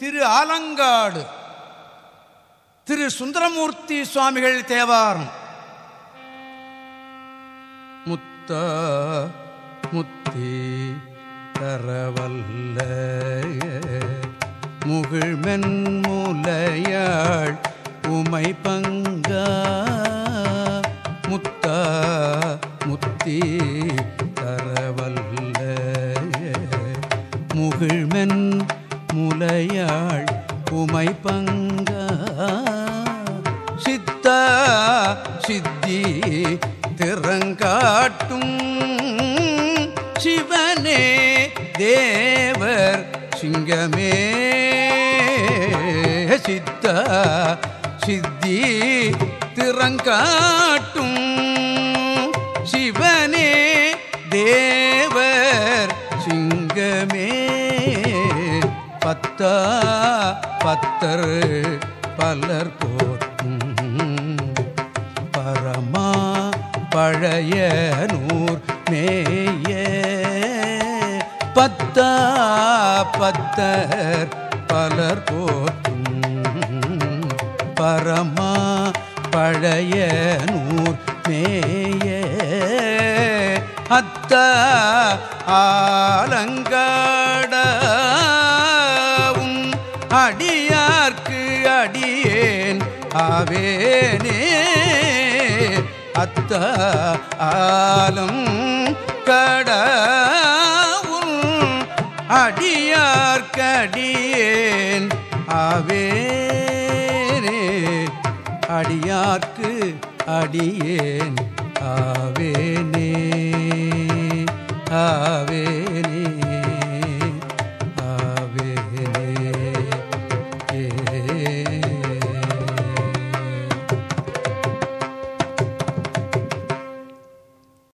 திரு ஆலங்காடு திரு சுந்தரமூர்த்தி சுவாமிகள் தேவாரம். முத்த முத்தி தரவல்ல முகிழ்மென்முலையாள் உமை பங்கா. முத்த முத்தி தரவல்ல முகிழ்மென் முலையாள் உமை பங்கா. சித்தா சித்தி திறங்காட்டும். சிவனே தேவர் சிங்கமே. சித்தா சித்தி திறங்காட்டும். சிவனே தேவர் சிங்கமே. பத்தா பத்தர் பலர் போற்றும். பரமா பழைய நூர் மேய. பத்தா பத்தர் பலர் போற்றும். பரமா பழைய நூர் மேய. அத்த ஆலங்காட அடியார்க்கு அடியேன் ஆவேனே. அத்த ஆலம் கடவும் அடியார்க்கடியேன் ஆவேனே. அடியார்க்கு அடியேன் ஆ